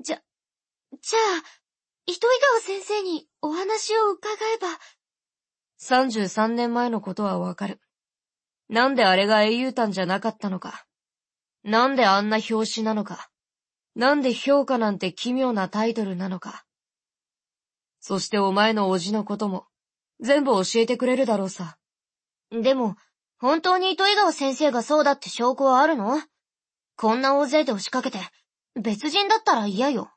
じゃ、じゃあ、糸井川先生にお話を伺えば。33年前のことはわかる。なんであれが英雄譚じゃなかったのか。なんであんな表紙なのか。なんで評価なんて奇妙なタイトルなのか。そしてお前の叔父のことも、全部教えてくれるだろうさ。でも、本当に糸井川先生がそうだって証拠はあるの？こんな大勢で押しかけて、別人だったら嫌よ。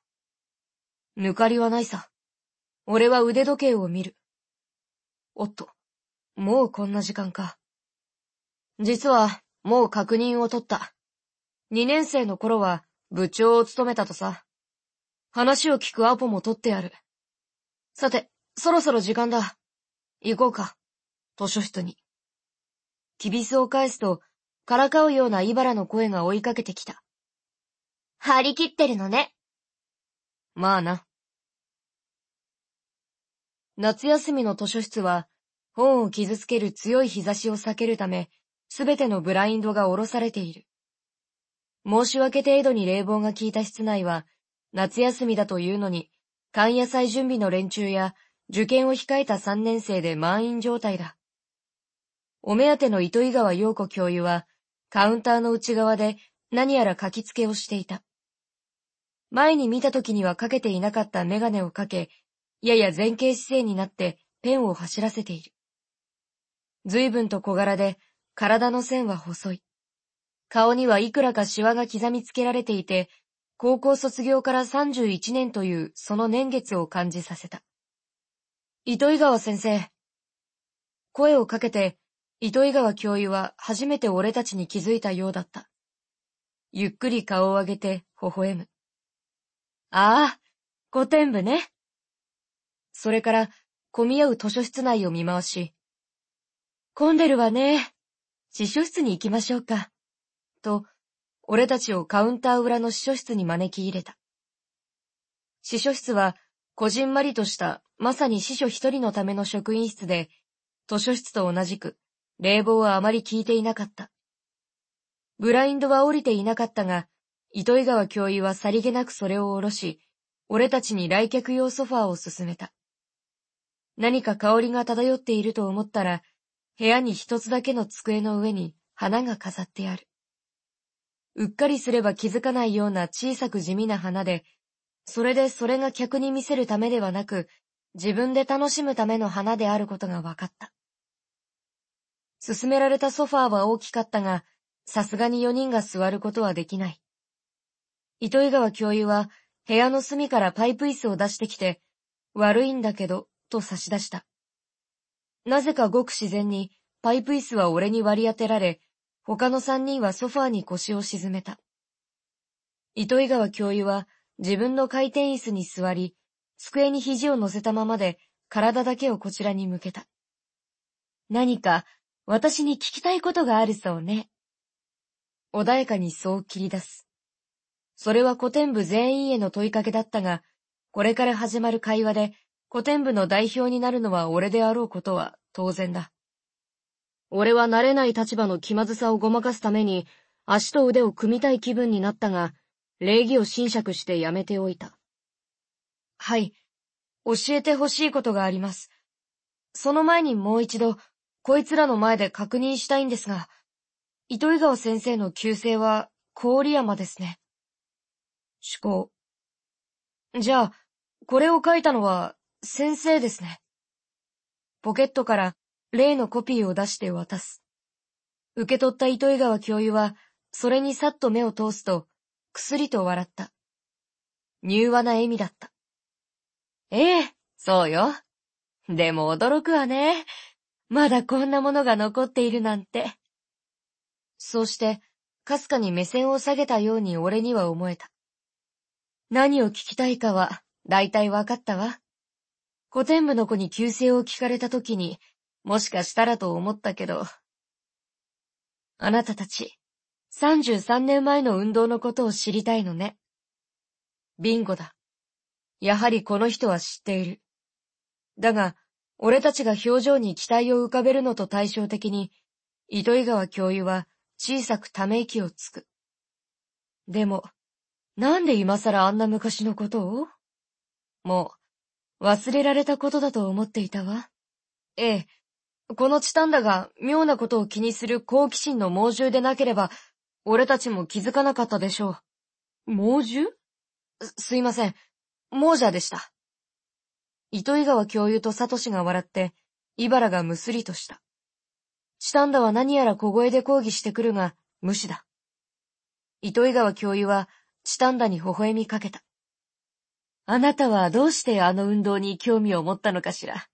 抜かりはないさ。俺は腕時計を見る。おっと、もうこんな時間か。実は、もう確認を取った。二年生の頃は、部長を務めたとさ。話を聞くアポも取ってある。さて、そろそろ時間だ。行こうか。図書室に。きびすを返すと、からかうようなイバラの声が追いかけてきた。張り切ってるのね。まあな。夏休みの図書室は、本を傷つける強い日差しを避けるため、すべてのブラインドが下ろされている。申し訳程度に冷房が効いた室内は、夏休みだというのに、寒野菜準備の連中や、受験を控えた3年生で満員状態だ。お目当ての糸井川陽子教諭は、カウンターの内側で何やら書き付けをしていた。前に見た時にはかけていなかったメガネをかけ、やや前傾姿勢になってペンを走らせている。随分と小柄で、体の線は細い。顔にはいくらかシワが刻みつけられていて、高校卒業から31年というその年月を感じさせた。糸井川先生。声をかけて、糸井川教諭は初めて俺たちに気づいたようだった。ゆっくり顔を上げて微笑む。ああ、古典部ね。それから、混み合う図書室内を見回し、混んでるわね。司書室に行きましょうか。と、俺たちをカウンター裏の司書室に招き入れた。司書室は、こじんまりとした、まさに司書一人のための職員室で、図書室と同じく、冷房はあまり効いていなかった。ブラインドは降りていなかったが、糸井川教諭はさりげなくそれを下ろし、俺たちに来客用ソファーを進めた。何か香りが漂っていると思ったら、部屋に一つだけの机の上に花が飾ってある。うっかりすれば気づかないような小さく地味な花で、それでそれが客に見せるためではなく、自分で楽しむための花であることが分かった。勧められたソファーは大きかったが、さすがに4人が座ることはできない。糸井川教諭は部屋の隅からパイプ椅子を出してきて、悪いんだけど、と差し出した。なぜかごく自然に、パイプ椅子は俺に割り当てられ、他の三人はソファーに腰を沈めた。糸井川教諭は自分の回転椅子に座り、机に肘を乗せたままで体だけをこちらに向けた。何か私に聞きたいことがあるそうね。穏やかにそう切り出す。それは古典部全員への問いかけだったが、これから始まる会話で古典部の代表になるのは俺であろうことは当然だ。俺は慣れない立場の気まずさをごまかすために、足と腕を組みたい気分になったが、礼儀を侵釈してやめておいた。はい。教えてほしいことがあります。その前にもう一度、こいつらの前で確認したいんですが、糸井川先生の旧姓は、郡山ですね。思考。じゃあ、これを書いたのは、先生ですね。ポケットから例のコピーを出して渡す。受け取った糸井川教諭は、それにさっと目を通すと、くすりと笑った。柔和な笑みだった。ええ、そうよ。でも驚くわね。まだこんなものが残っているなんて。そうして、かすかに目線を下げたように俺には思えた。何を聞きたいかは、だいたいわかったわ。古典部の子に旧姓を聞かれた時に、もしかしたらと思ったけど。あなたたち、33年前の運動のことを知りたいのね。ビンゴだ。やはりこの人は知っている。だが、俺たちが表情に期待を浮かべるのと対照的に、糸井川教諭は小さくため息をつく。でも、なんで今更あんな昔のことを？もう、忘れられたことだと思っていたわ。ええ、このチタンダが妙なことを気にする好奇心の猛獣でなければ、俺たちも気づかなかったでしょう。猛獣？す、すいません。亡者でした。糸井川教諭とサトシが笑って、イバラがむすりとした。チタンダは何やら小声で抗議してくるが、無視だ。糸井川教諭は、チタンダに微笑みかけた。あなたはどうしてあの運動に興味を持ったのかしら？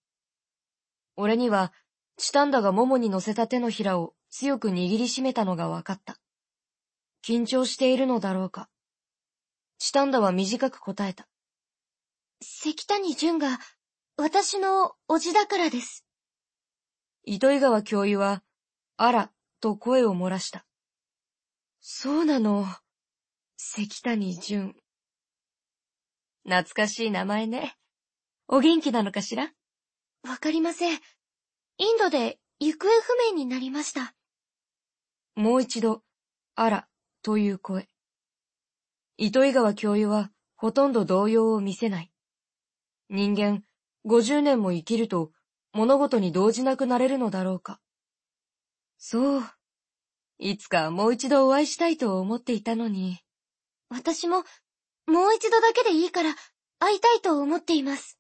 俺には、チタンダが桃に乗せた手のひらを強く握りしめたのが分かった。緊張しているのだろうか。チタンダは短く答えた。関谷淳が、私のおじだからです。糸井川教諭は、あら、と声を漏らした。そうなの。関谷淳。懐かしい名前ね。お元気なのかしら？わかりません。インドで行方不明になりました。もう一度、あら、という声。糸井川教諭はほとんど動揺を見せない。人間、50年も生きると物事に動じなくなれるのだろうか。そう。いつかもう一度お会いしたいと思っていたのに。私も、もう一度だけでいいから会いたいと思っています。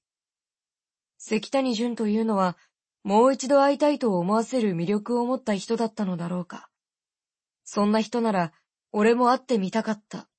関谷淳というのは、もう一度会いたいと思わせる魅力を持った人だったのだろうか。そんな人なら、俺も会ってみたかった、